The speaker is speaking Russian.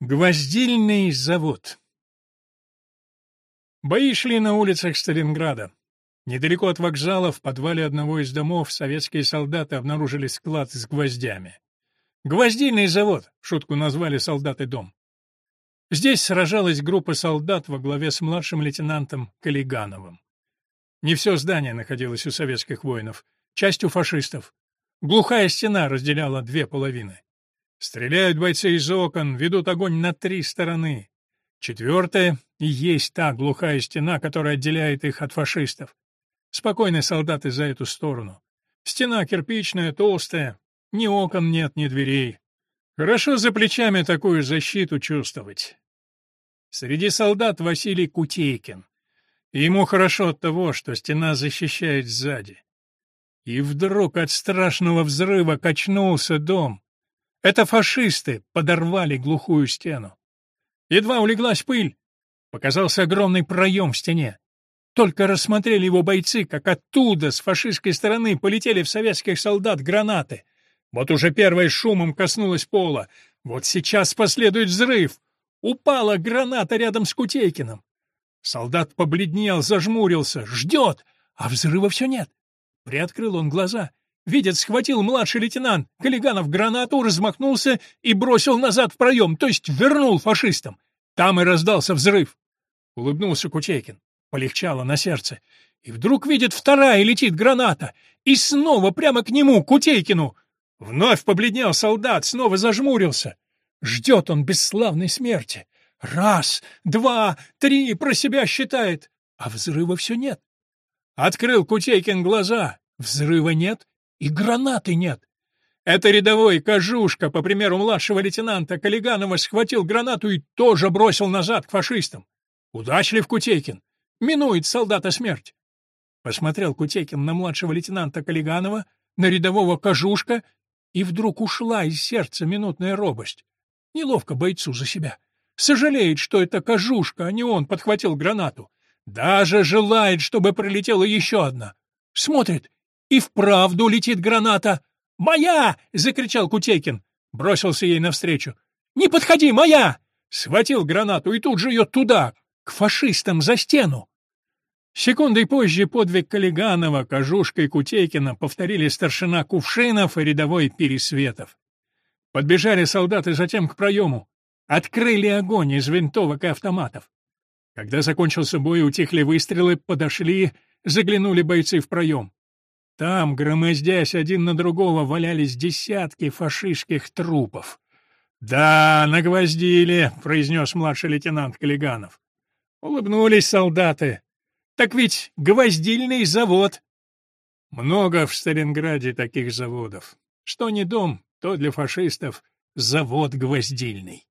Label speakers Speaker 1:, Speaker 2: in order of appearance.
Speaker 1: Гвоздильный завод Бои шли на улицах Сталинграда. Недалеко от вокзала, в подвале одного из домов, советские солдаты обнаружили склад с гвоздями. «Гвоздильный завод», — шутку назвали солдаты дом. Здесь сражалась группа солдат во главе с младшим лейтенантом Калигановым. Не все здание находилось у советских воинов, часть у фашистов. Глухая стена разделяла две половины. Стреляют бойцы из окон, ведут огонь на три стороны. Четвертая есть та глухая стена, которая отделяет их от фашистов. Спокойные солдаты за эту сторону. Стена кирпичная, толстая, ни окон нет, ни дверей. Хорошо за плечами такую защиту чувствовать. Среди солдат Василий Кутейкин. Ему хорошо от того, что стена защищает сзади. И вдруг от страшного взрыва качнулся дом. Это фашисты подорвали глухую стену. Едва улеглась пыль, показался огромный проем в стене. Только рассмотрели его бойцы, как оттуда, с фашистской стороны, полетели в советских солдат гранаты. Вот уже первая шумом коснулась пола. Вот сейчас последует взрыв. Упала граната рядом с Кутейкиным. Солдат побледнел, зажмурился, ждет, а взрыва все нет. Приоткрыл он глаза. Видит, схватил младший лейтенант Калиганов гранату, размахнулся и бросил назад в проем, то есть вернул фашистам. Там и раздался взрыв. Улыбнулся Кучейкин. Полегчало на сердце. И вдруг видит, вторая летит граната. И снова прямо к нему, Кутейкину. Вновь побледнел солдат, снова зажмурился. Ждет он бесславной смерти. Раз, два, три, про себя считает. А взрыва все нет. Открыл Кутейкин глаза. Взрыва нет, и гранаты нет. Это рядовой Кожушка, по примеру младшего лейтенанта Калиганова, схватил гранату и тоже бросил назад к фашистам. Удачлив Кутейкин. Минует солдата смерть. Посмотрел Кутейкин на младшего лейтенанта Калиганова, на рядового Кожушка, и вдруг ушла из сердца минутная робость. Неловко бойцу за себя. Сожалеет, что это Кожушка, а не он подхватил гранату. Даже желает, чтобы пролетела еще одна. Смотрит, и вправду летит граната. «Моя!» — закричал Кутейкин. Бросился ей навстречу. «Не подходи, моя!» Схватил гранату и тут же ее туда, к фашистам, за стену. Секундой позже подвиг Калиганова, Кожушка и Кутейкина повторили старшина Кувшинов и рядовой Пересветов. Подбежали солдаты затем к проему. Открыли огонь из винтовок и автоматов. Когда закончился бой, утихли выстрелы, подошли, заглянули бойцы в проем. Там, громоздясь один на другого, валялись десятки фашистских трупов. «Да, нагвоздили», — произнес младший лейтенант Калиганов. Улыбнулись солдаты. «Так ведь гвоздильный завод». Много в Сталинграде таких заводов. Что не дом, то для фашистов завод гвоздильный.